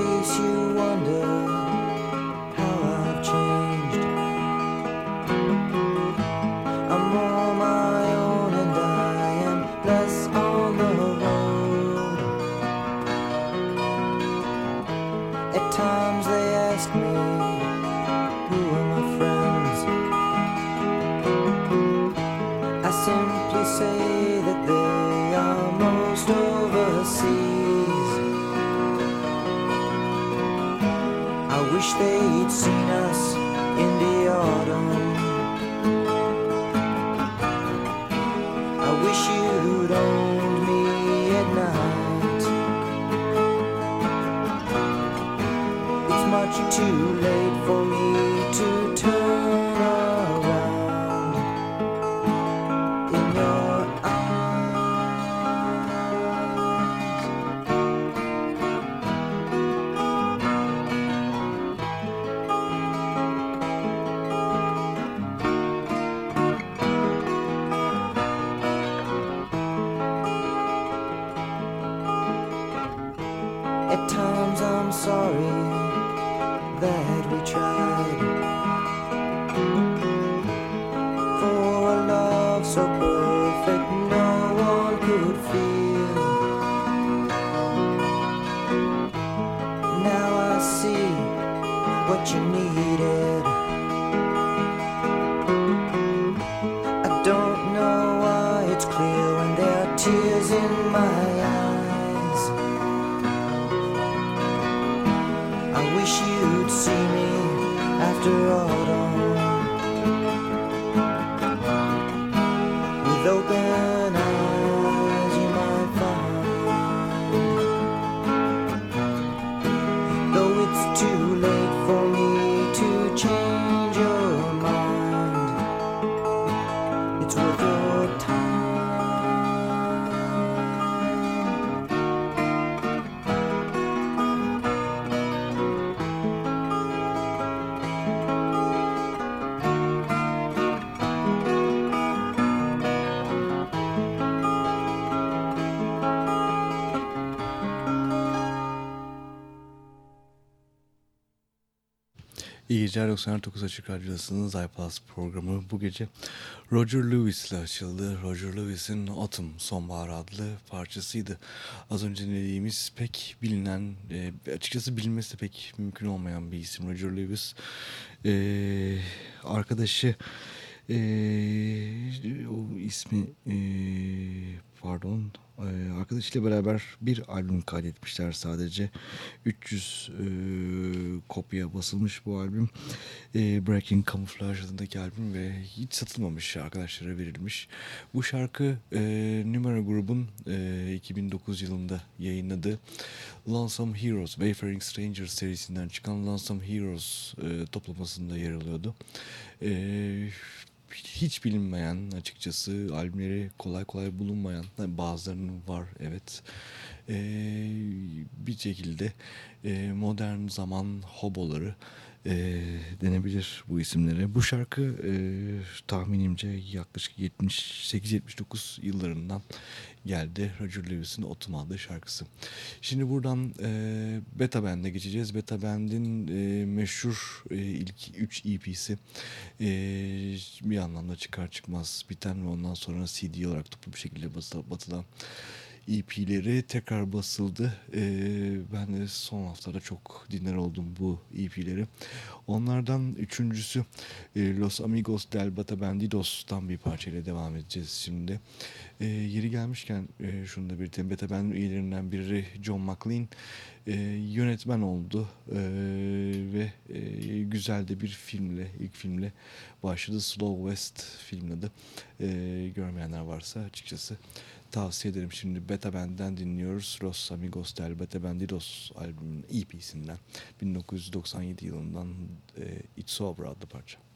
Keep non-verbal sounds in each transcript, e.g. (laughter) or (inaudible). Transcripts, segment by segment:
Makes you wonder. İyi geceler 99 Açık Radyosu'nun iPlus programı bu gece Roger Lewis ile açıldı. Roger Lewis'in Autumn Sonbahar adlı parçasıydı. Az önce dediğimiz pek bilinen, e, açıkçası bilinmesi de pek mümkün olmayan bir isim Roger Lewis. E, arkadaşı e, o ismi e, pardon arkadaşıyla beraber bir albüm kaydetmişler sadece. 300 e, kopya basılmış bu albüm. E, Breaking Camouflage adındaki albüm ve hiç satılmamış arkadaşlara verilmiş. Bu şarkı e, Numero grubun e, 2009 yılında yayınladığı Lonesome Heroes, Wayfaring Strangers serisinden çıkan Lonesome Heroes e, toplamasında yer alıyordu. E, hiç bilinmeyen açıkçası albümleri kolay kolay bulunmayan bazılarının var evet e, bir şekilde e, modern zaman hoboları e, denebilir bu isimlere. Bu şarkı e, tahminimce yaklaşık 78-79 yıllarından geldi. Roger Lewis'in Otum adlı şarkısı. Şimdi buradan e, Beta Band'e geçeceğiz. Beta Band'in e, meşhur e, ilk 3 EP'si e, bir anlamda çıkar çıkmaz biten ve ondan sonra CD olarak toplu bir şekilde batılan EP'leri tekrar basıldı. Ee, ben de son haftada çok dinler oldum bu EP'leri. Onlardan üçüncüsü e, Los Amigos del Bata Bandidos'tan bir parçayla devam edeceğiz şimdi. E, yeri gelmişken e, şunu da belirtelim. Beta Band üyelerinden biri John McLean e, yönetmen oldu e, ve e, güzel de bir filmle, ilk filmle başladı. Slow West filmin adı. E, görmeyenler varsa açıkçası tavsiye ederim. Şimdi Beta Band'den dinliyoruz. Los Amigos del Beta Bandidos albümünün EP'sinden 1997 yılından e, It's Over adlı parça.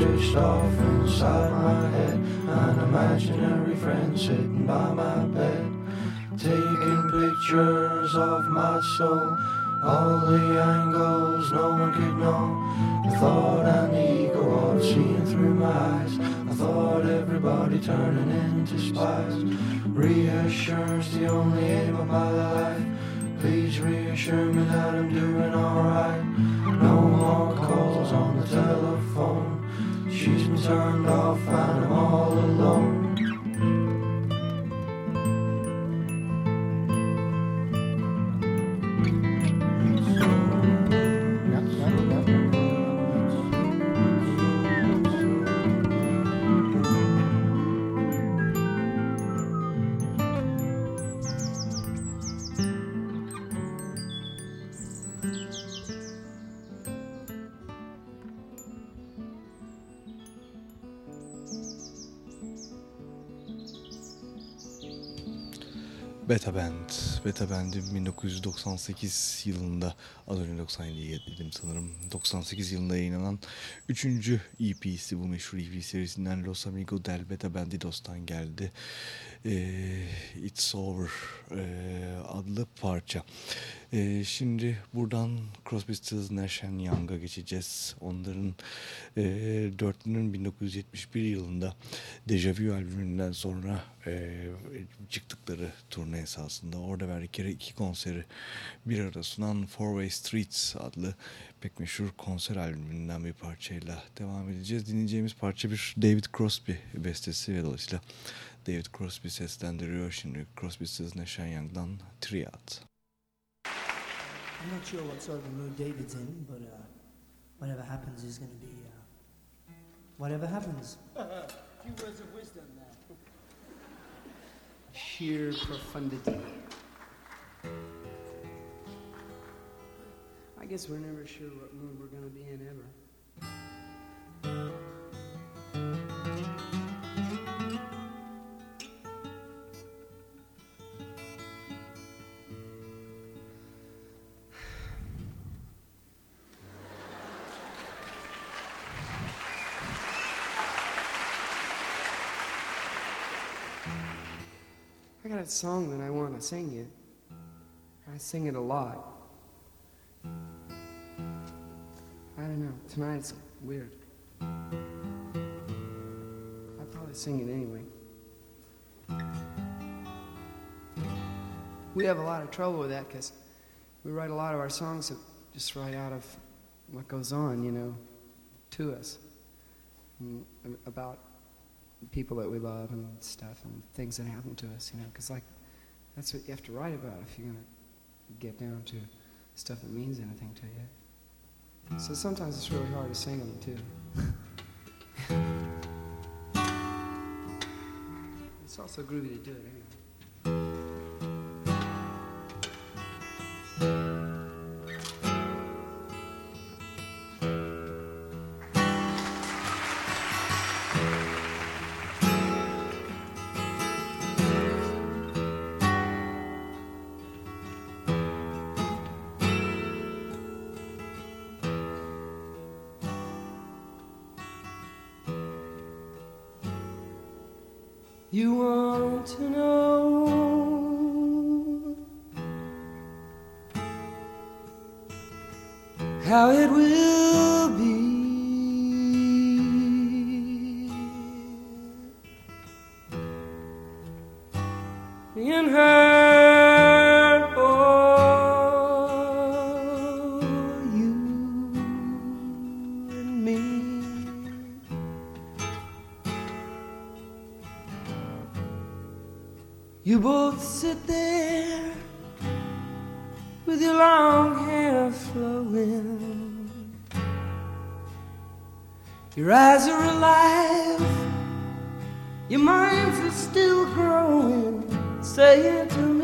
just off inside my head. An imaginary friend sitting by my bed, taking pictures of my soul. All the angles no one could know. The thought and the ego of seeing through my eyes. I thought everybody turning into spies. Reassurance the only aim of my life. Please reassure me that I'm doing alright. No more calls on the telephone. She's been turned off and I'm all alone. Beta Band. Beta Band'in 1998 yılında, az önce 97 dedim sanırım, 98 yılında yayınlanan 3. EP'si bu meşhur EP serisinden Los Amigos del Beta Bandidos'tan geldi. Ee, It's Over e, adlı parça. E, şimdi buradan Crosby, Stills, Nash Young'a geçeceğiz. Onların e, dörtlünün 1971 yılında Deja Vu albümünden sonra e, çıktıkları turne esasında orada verdikleri iki konseri bir arada sunan Four Way Streets adlı pek meşhur konser albümünden bir parçayla devam edeceğiz. Dinleyeceğimiz parça bir David Crosby bestesi ve dolayısıyla David Crosby seslendiriyor. Şimdi Crosby, Stills, Nash Young'dan Triad. I'm not sure what sort of a mood David's in, but uh, whatever happens is going to be uh, whatever happens. few words of wisdom now. Sheer profundity. I guess we're never sure what mood we're going to be in ever. A song that I want to sing you. I sing it a lot. I don't know. Tonight's weird. I'll probably sing it anyway. We have a lot of trouble with that because we write a lot of our songs just right out of what goes on, you know, to us mm, about people that we love and stuff and things that happen to us, you know, because like that's what you have to write about if you're gonna get down to stuff that means anything to you. So sometimes it's really hard to sing them too. (laughs) it's also groovy to do it anyway. You want to know. How it will Your eyes are alive, your minds are still growing. Say it to me.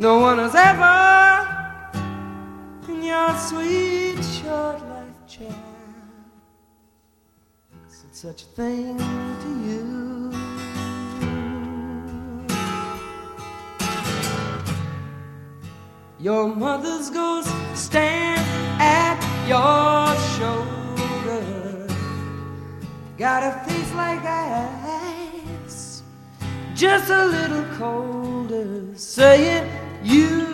No one has ever, in your sweet short life chat, said such a thing to you. Your mother's ghost stand at your shoulder. Got a face like ice, just a little colder. Saying you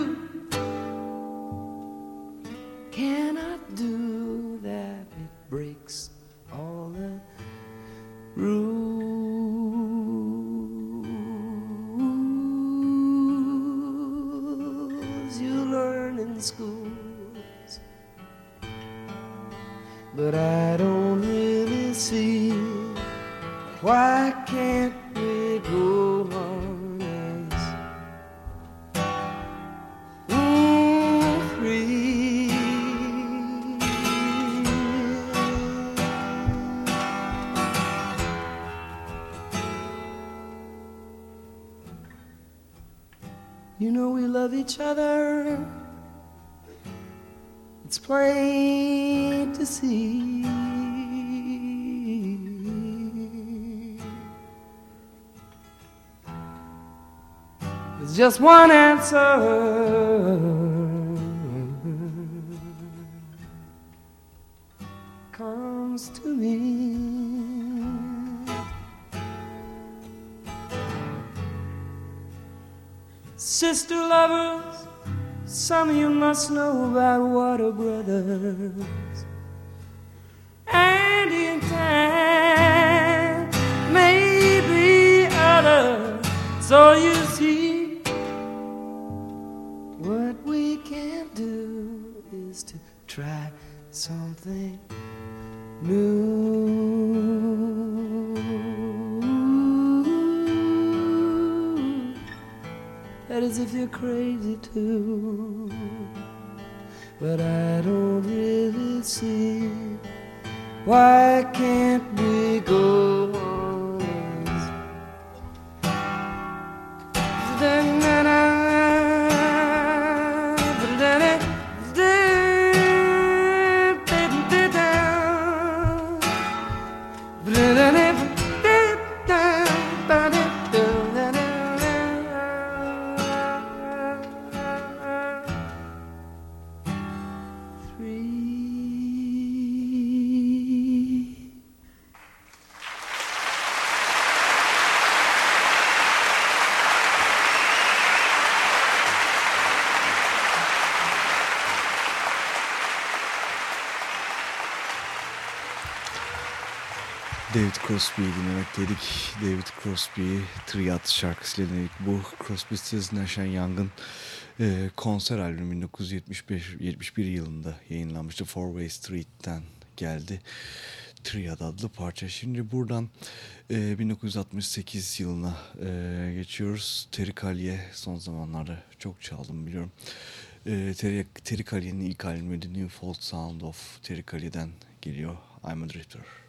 just one answer. Comes to me. Sister lovers, some of you must know about water brothers. And in maybe others. So you see, try something new. That is if you're crazy too. But I don't really see why can't we go Crosby'yi dinlemekteydik. David Crosby Triad şarkısıyla dinledik. Bu Crosby, Stills, Nash Young'ın e, konser albümü 1975 71 yılında yayınlanmıştı. Four Way Street'ten geldi. Triad adlı parça. Şimdi buradan e, 1968 yılına e, geçiyoruz. Terry Callier son zamanlarda çok çaldım biliyorum. E, Terry Callier'in ilk albümü The New Folk Sound of Terry Callier'den geliyor. I'm a Drifter.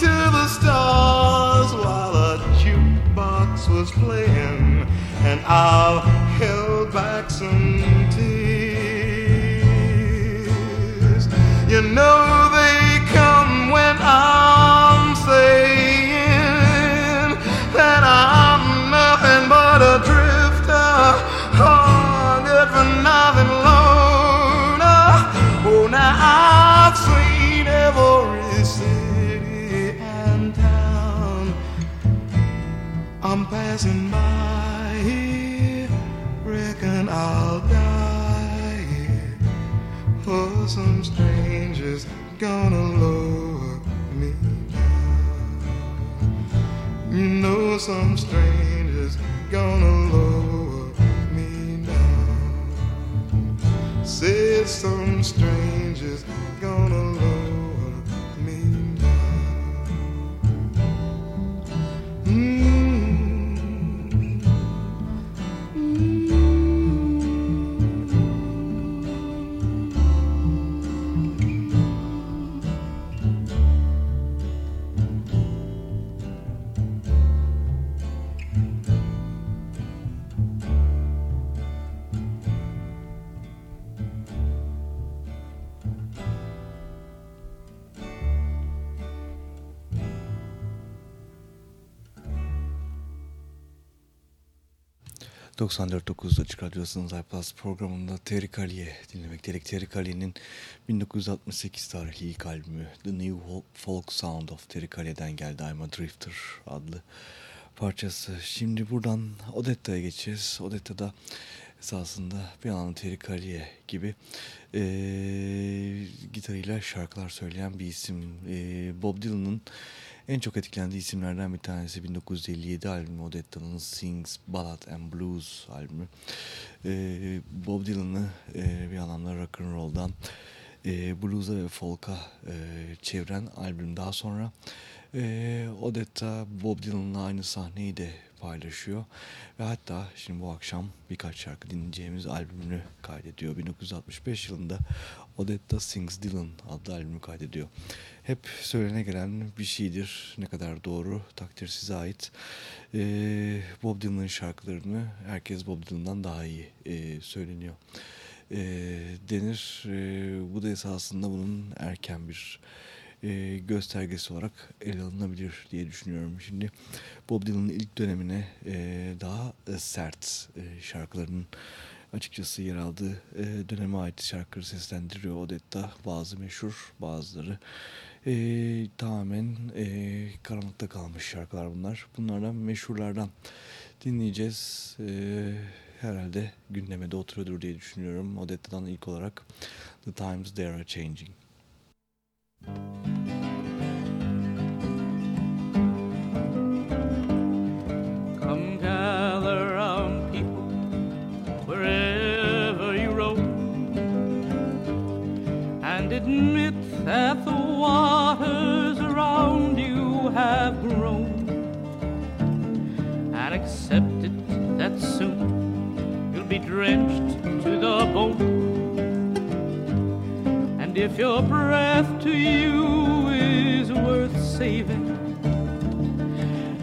to the stars while a jukebox was playing, and I held back some tears. You know they come when I passing by here, reckon I'll die here. For some strangers gonna lower me down. You know some strangers gonna lower me down. Said some strangers gonna lower ...94.9'da Açık Radyosu'nun iPlus programında Terry Callier dinlemekteydik. Terry Callier'in 1968 tarihli ilk albümü The New Folk Sound of Terry Callier'den geldi I'm a Drifter adlı parçası. Şimdi buradan Odetta'ya geçeceğiz. Odetta'da esasında bir anlamda Terry Callier gibi e, gitarıyla şarkılar söyleyen bir isim. E, Bob Dylan'ın en çok etkilendiği isimlerden bir tanesi 1957 albümü Odetta'nın Sings, Ballad and Blues albümü. E, Bob Dylan'ı e, bir anlamda rock and roll'dan e, blues'a ve folk'a e, çeviren albüm. Daha sonra e, Odetta Bob Dylan'la aynı sahneyi de paylaşıyor. Ve hatta şimdi bu akşam birkaç şarkı dinleyeceğimiz albümünü kaydediyor. 1965 yılında Odetta Sings Dylan adlı albümü kaydediyor. Hep söylene gelen bir şeydir. Ne kadar doğru takdir size ait. Ee, Bob Dylan'ın şarkılarını herkes Bob Dylan'dan daha iyi e, söyleniyor. E, denir. E, bu da esasında bunun erken bir e, göstergesi olarak ele alınabilir diye düşünüyorum. Şimdi Bob Dylan'ın ilk dönemine e, daha sert e, şarkılarının açıkçası yer aldığı e, döneme ait şarkıları seslendiriyor Odetta. Bazı meşhur bazıları e, tamamen e, karanlıkta kalmış şarkılar bunlar. Bunlardan meşhurlardan dinleyeceğiz. E, herhalde gündeme de oturuyordur diye düşünüyorum. Odetta'dan ilk olarak The Times They Are Changing. Come that the waters around you have grown and accept it that soon you'll be drenched to the bone. And if your breath to you is worth saving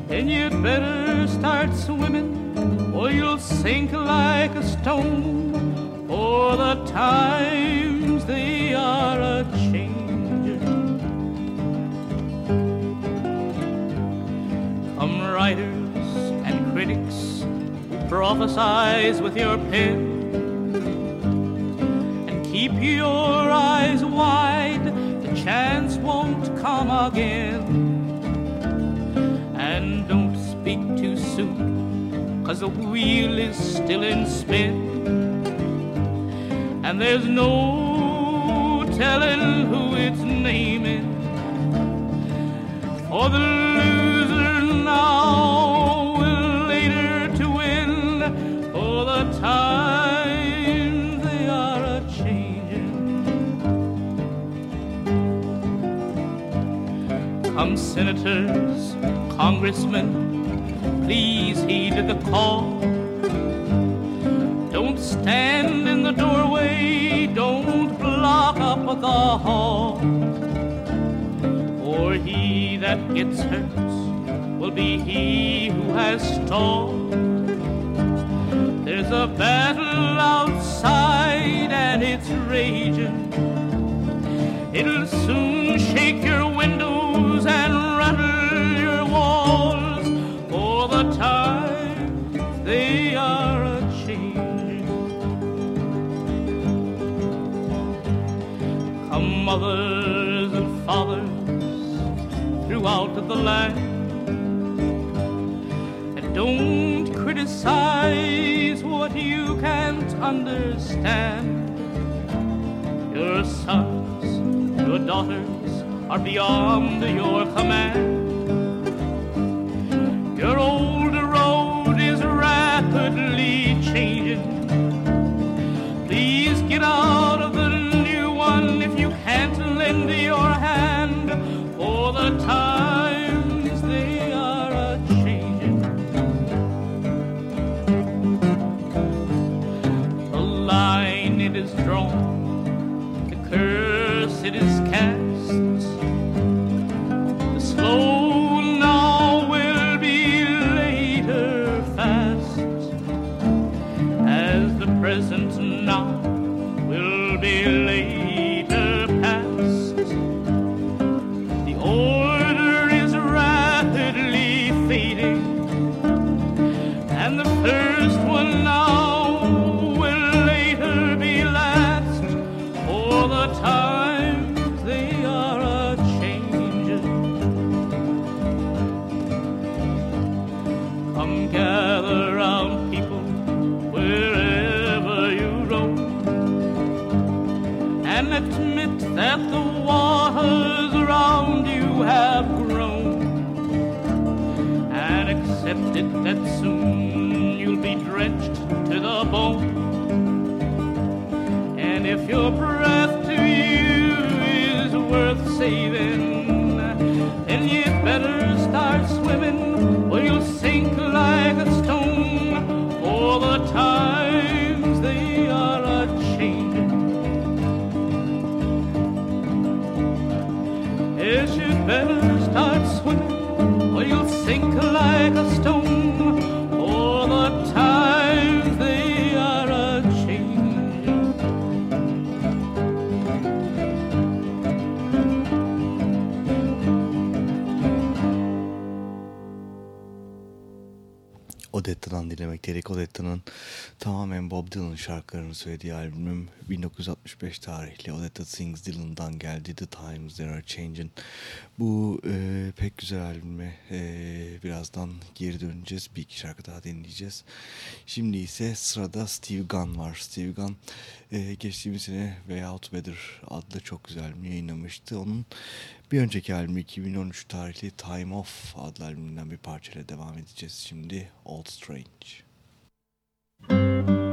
then you'd better start swimming or you'll sink like a stone. For the times they are a prophesize with your pen and keep your eyes wide the chance won't come again and don't speak too soon, cause the wheel is still in spin. And there's no telling who it's naming. For the Senators, congressmen, please heed the call. Don't stand in the doorway, don't block up the hall. For he that gets hurt will be he who has stalled. There's a battle outside and it's raging. It'll soon shake your and rattle your walls. For the times they are a changing. Come, mothers and fathers throughout the land. And Don't criticize what you can't understand. Your sons, your daughters are beyond your command. Your old road is rapidly changing. Please get out of the new one if you can't lend your hand for the times they are a changing. The line it is drawn, the curse it is cast. Dedik. Odetta'nın tamamen Bob Dylan şarkılarını söylediği albümüm 1965 tarihli Odetta Sings Dylan'dan geldi. The Times They Are Changing. Bu e, pek güzel albüme e, birazdan geri döneceğiz. Bir iki şarkı daha dinleyeceğiz. Şimdi ise sırada Steve Gunn var. Steve Gunn e, geçtiğimiz sene Way Weather adlı çok güzel albüm yayınlamıştı. Onun bir önceki albüm 2013 tarihli Time Off adlı albümünden bir parçayla devam edeceğiz. Şimdi Old Strange. Música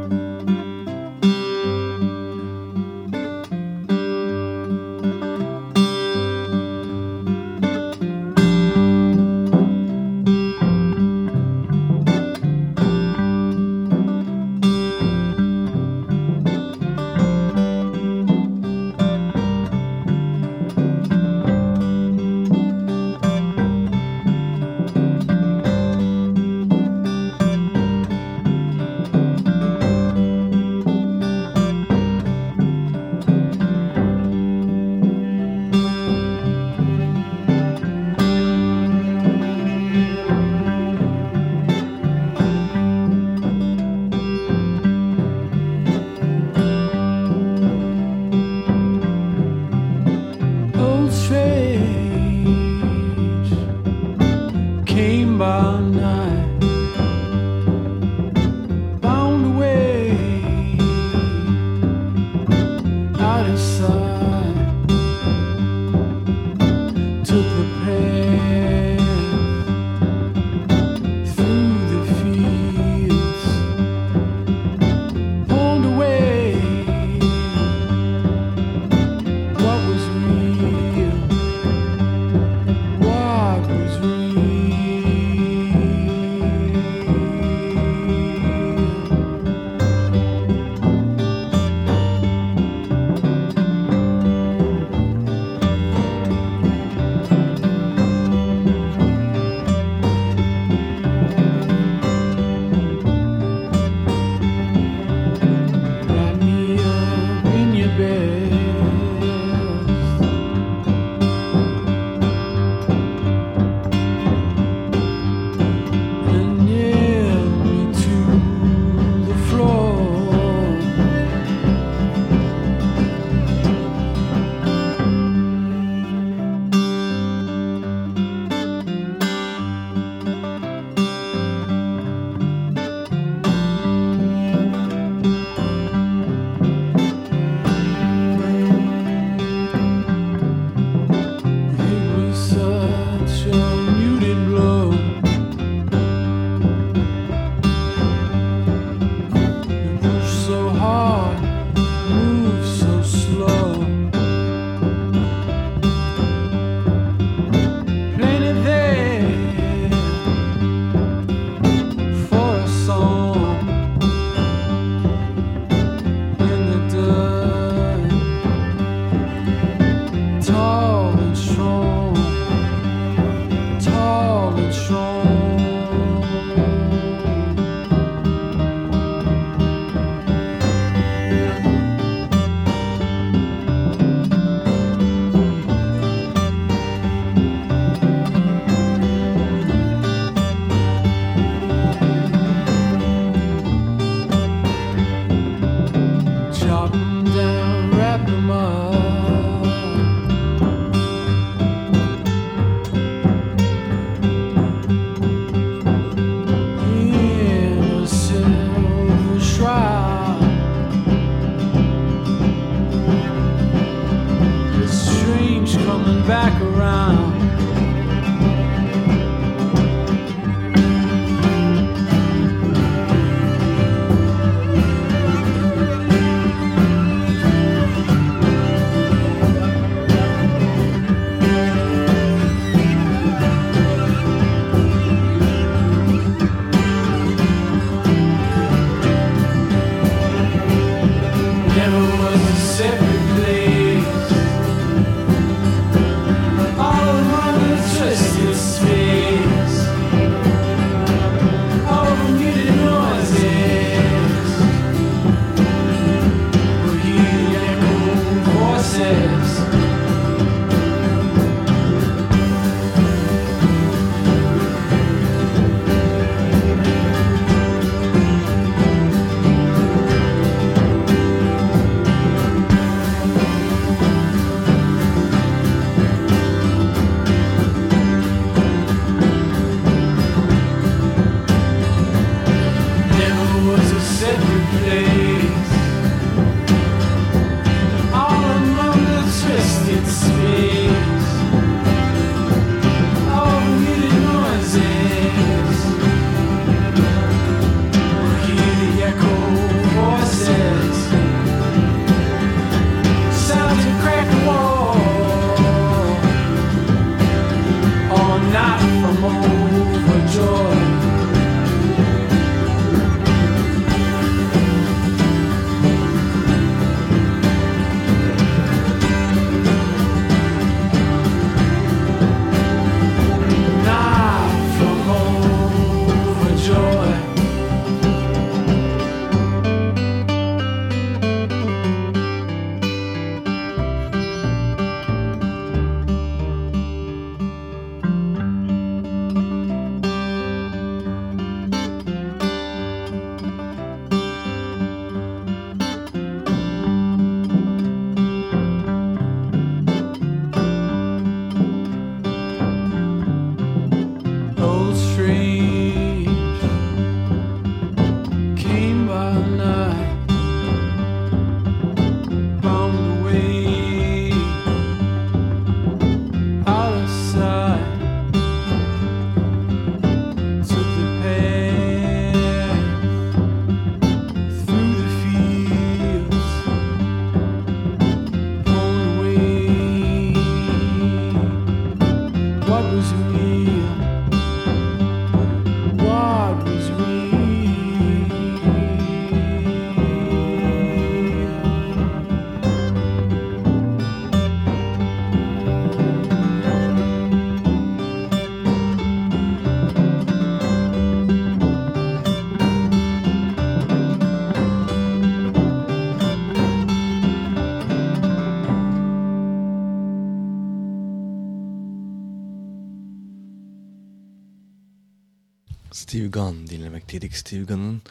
Dinlemekteydik. Steve Gunn'ın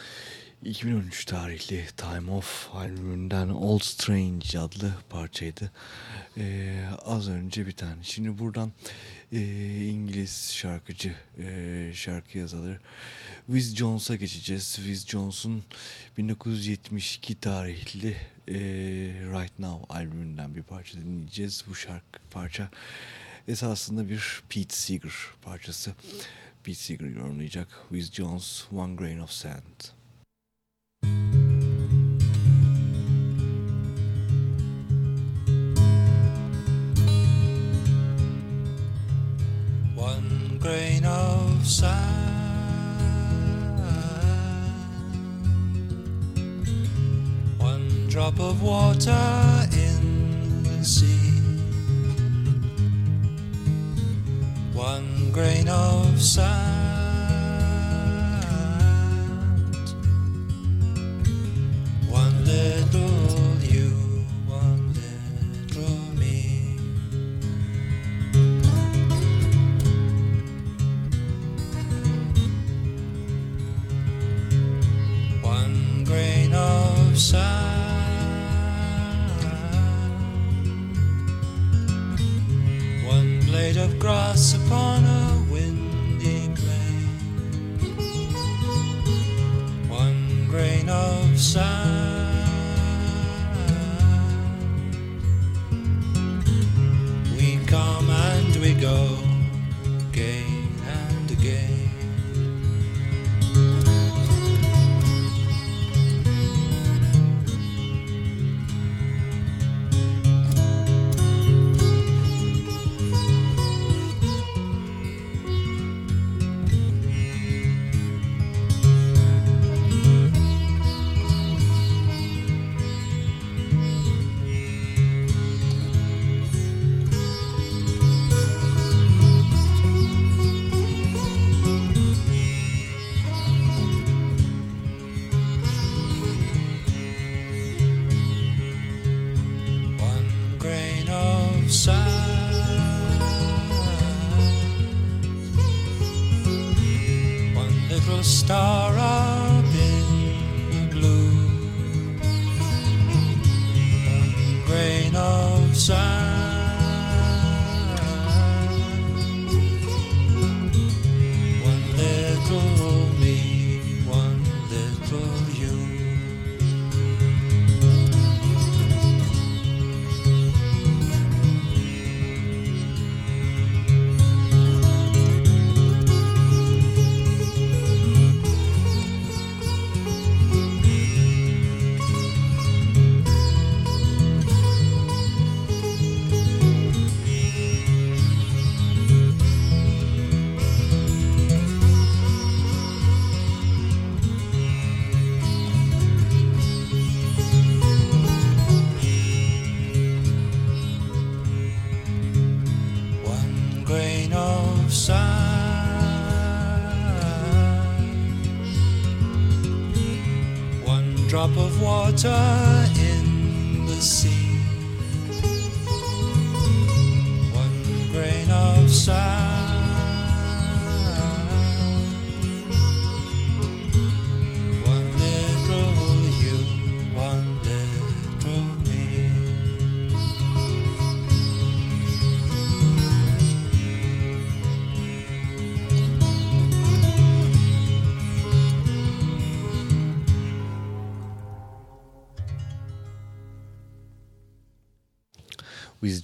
2013 tarihli Time Off albümünden Old Strange adlı parçaydı. Ee, az önce bir tane. Şimdi buradan e, İngiliz şarkıcı, e, şarkı yazarı Wiz Jones'a geçeceğiz. Wiz Jones'un 1972 tarihli e, Right Now albümünden bir parça dinleyeceğiz. Bu şarkı parça esasında bir Pete Seeger parçası. Pete Seeger yorumlayacak. Wiz Jones, One Grain of Sand. One grain of sand, one drop of water in the sea, one grain of sand. One little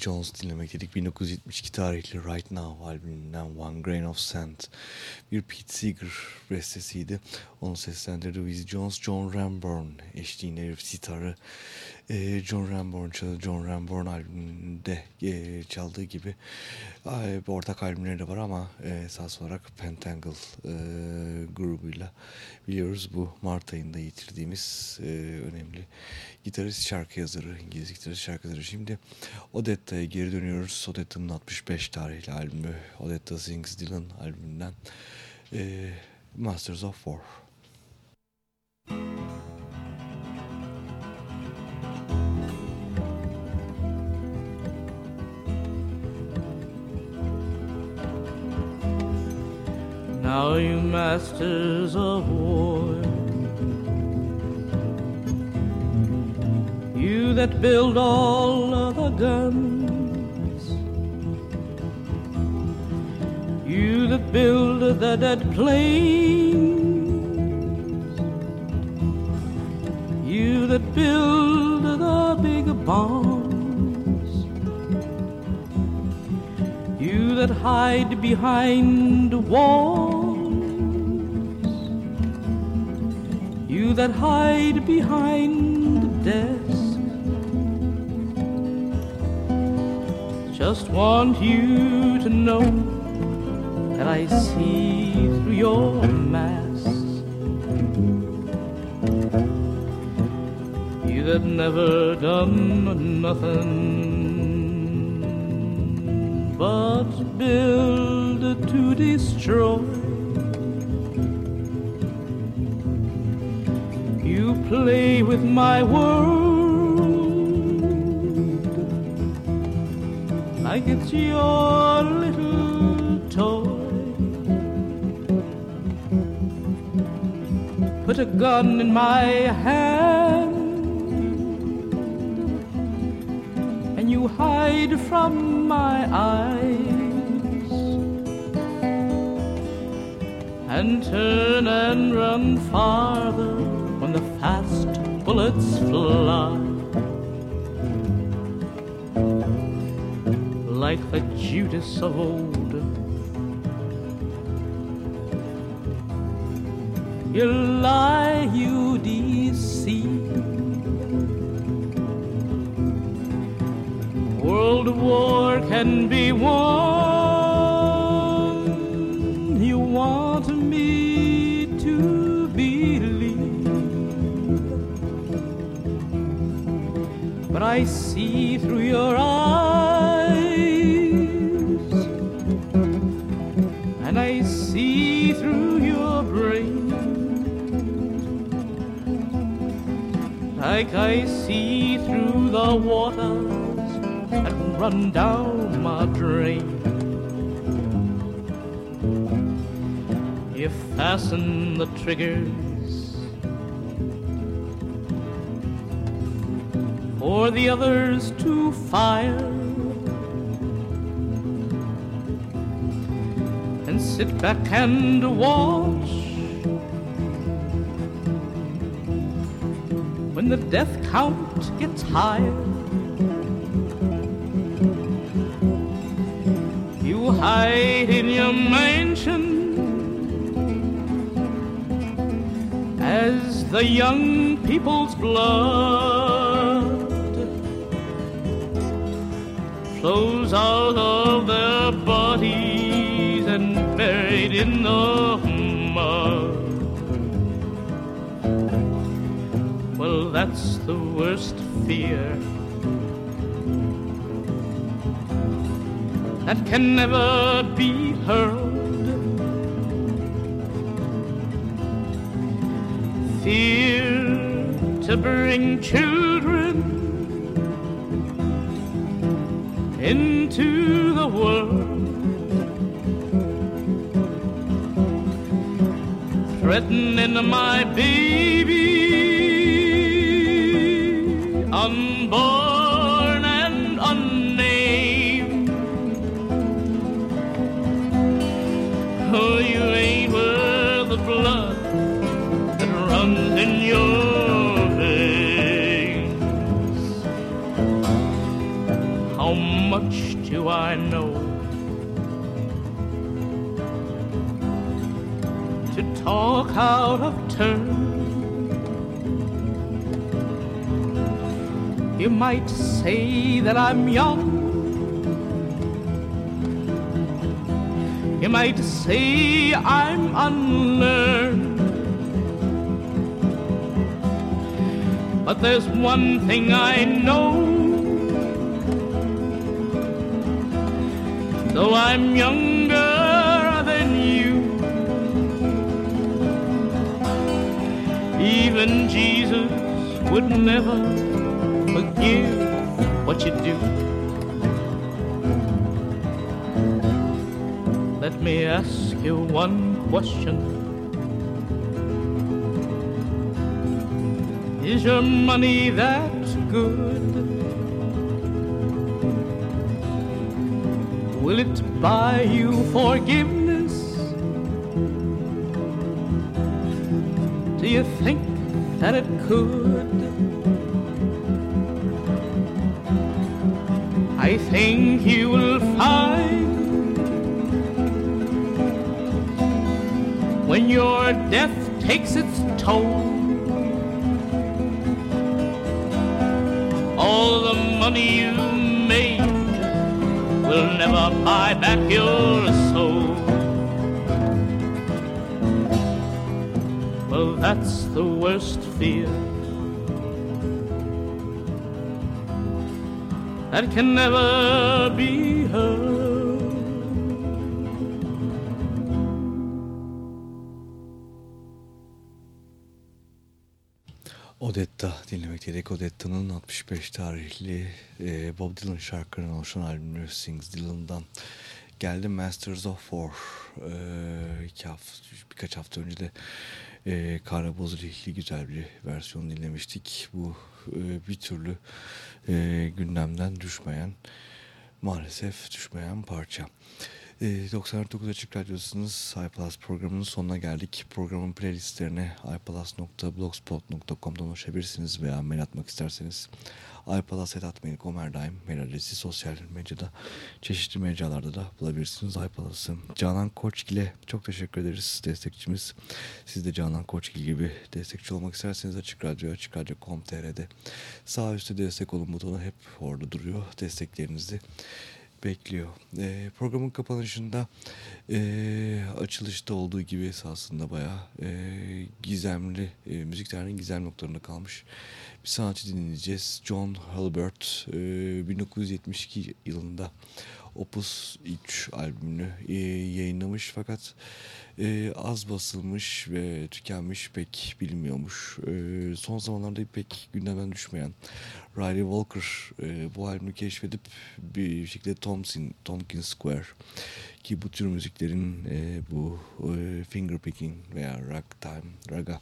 Jones dinlemek dedik. 1972 tarihli Right Now albümünden One Grain of Sand. Bir Pete Seeger bestesiydi. Onu seslendirdi Wiz Jones. John Ramborn eşliğinde sitarı. Ee, John Ramborn çaldı. John Ramborn albümünde e, çaldığı gibi e, ortak albümleri de var ama e, esas olarak Pentangle e, grubuyla biliyoruz. Bu Mart ayında yitirdiğimiz e, önemli gitarist şarkı yazarı, İngiliz gitarist şarkı yazarı. Şimdi Odetta'ya geri dönüyoruz. Odetta'nın 65 tarihli albümü Odetta Sings Dylan albümünden e, Masters of War. Now, you masters of war, that build all the guns, you that build the dead planes, you that build the big bombs, you that hide behind walls, you that hide behind the Just want you to know that I see through your mask. You that never done nothing but build to destroy. You play with my world like it's your little toy. Put a gun in my hand and you hide from my eyes and turn and run farther when the fast bullets fly. Like the Judas of old, you lie, you deceive. World war can be won. You want me to believe, but I see through your eyes, Like I see through the waters that run down my drain. You fasten the triggers for the others to fire. And sit back and watch the death count gets higher. You hide in your mansion as the young people's blood flows out of their bodies and buried in the that's the worst fear that can never be hurled. Fear to bring children into the world. Threatening my baby, unborn and unnamed. Oh, you ain't worth the blood that runs in your veins. How much do I know? To talk out of You might say that I'm young. You might say I'm unlearned. But there's one thing I know. Though I'm younger than you, even Jesus would never forgive what you do. Let me ask you one question. Is your money that good? Will it buy you forgiveness? Do you think that it could? I think you will find when your death takes its toll. All the money you made will never buy back your soul. Well, that's the worst fear erken never be heard. Odetta dinlemekteydik. Odetta'nın 65 tarihli e, Bob Dylan şarkılarının oluşan albümü Sings Dylan'dan geldi Masters of War. Ee, iki hafta, birkaç hafta önce de e, Karabozrihli güzel bir versiyon dinlemiştik. Bu e, bir türlü e, gündemden düşmeyen, maalesef düşmeyen parça. 99 ee, Açık Radyosu'nuz iPlus programının sonuna geldik. Programın playlistlerine iPlus.blogspot.com'dan ulaşabilirsiniz veya mail atmak isterseniz iPlus.atmail.com her daim mail adresi sosyal medyada çeşitli mecralarda da bulabilirsiniz iPlus'ı. Canan Koçgil'e çok teşekkür ederiz destekçimiz. Siz de Canan Koçgil gibi destekçi olmak isterseniz Açık Radyo, Açık Radyo.com.tr'de sağ üstte destek olun butonu hep orada duruyor. Desteklerinizi bekliyor. E, programın kapanışında e, açılışta olduğu gibi esasında bayağı e, gizemli, e, müzik tarihinin gizem noktalarında kalmış bir sanatçı dinleyeceğiz. John Halbert e, 1972 yılında Opus 3 albümünü e, yayınlamış fakat e, az basılmış ve tükenmiş pek bilmiyormuş. E, son zamanlarda pek gündemden düşmeyen Riley Walker e, bu albümü keşfedip bir şekilde Thompson, Tompkins Square ki bu tür müziklerin e, bu e, fingerpicking veya ragtime, raga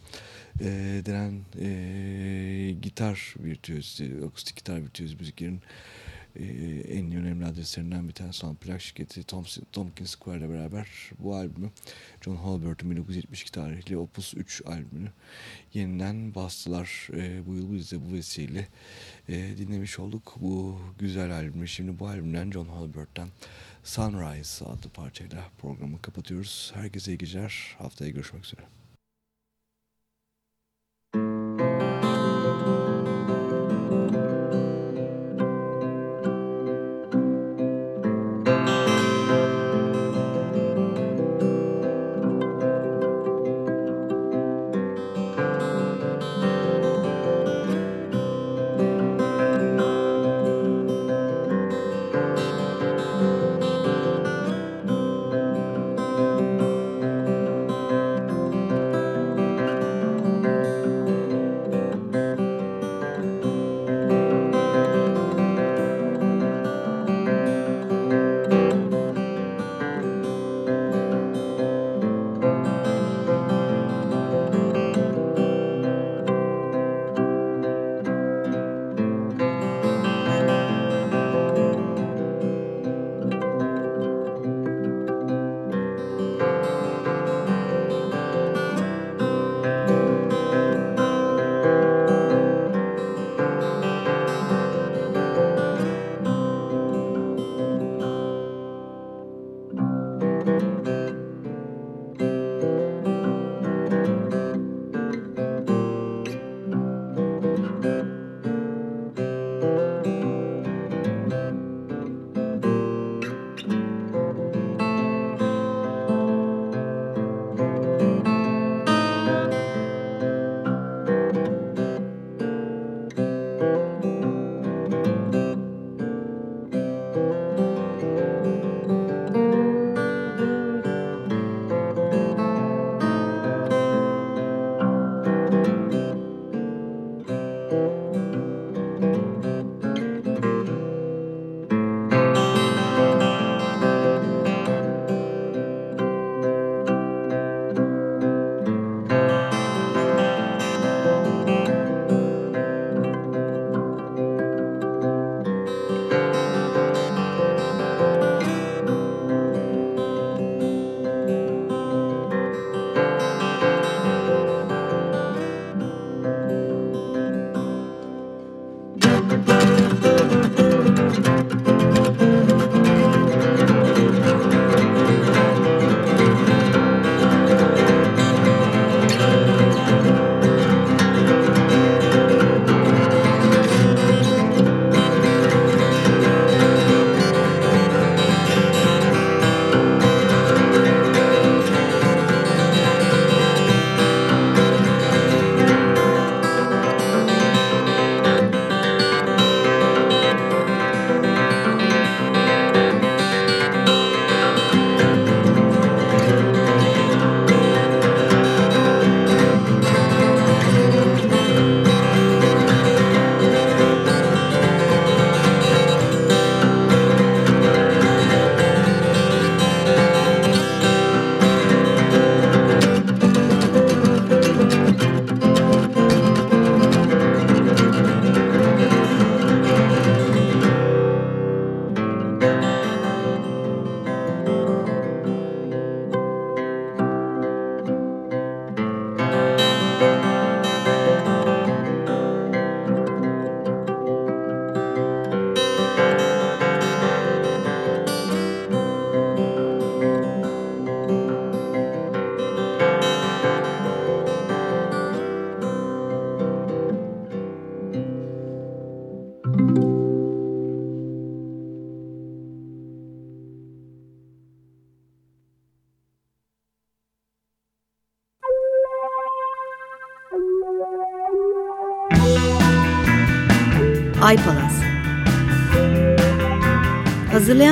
e, denen e, gitar virtüözü, akustik gitar virtüözü müziklerin e, en önemli adreslerinden bir tanesi olan plak şirketi Thompson, Tompkins Square ile beraber bu albümü John Halbert'ın 1972 tarihli Opus 3 albümünü yeniden bastılar. E, bu yıl biz de bu vesileyle e, dinlemiş olduk bu güzel albümü. Şimdi bu albümden John Halbert'ten Sunrise adlı parçayla programı kapatıyoruz. Herkese iyi geceler. Haftaya görüşmek üzere.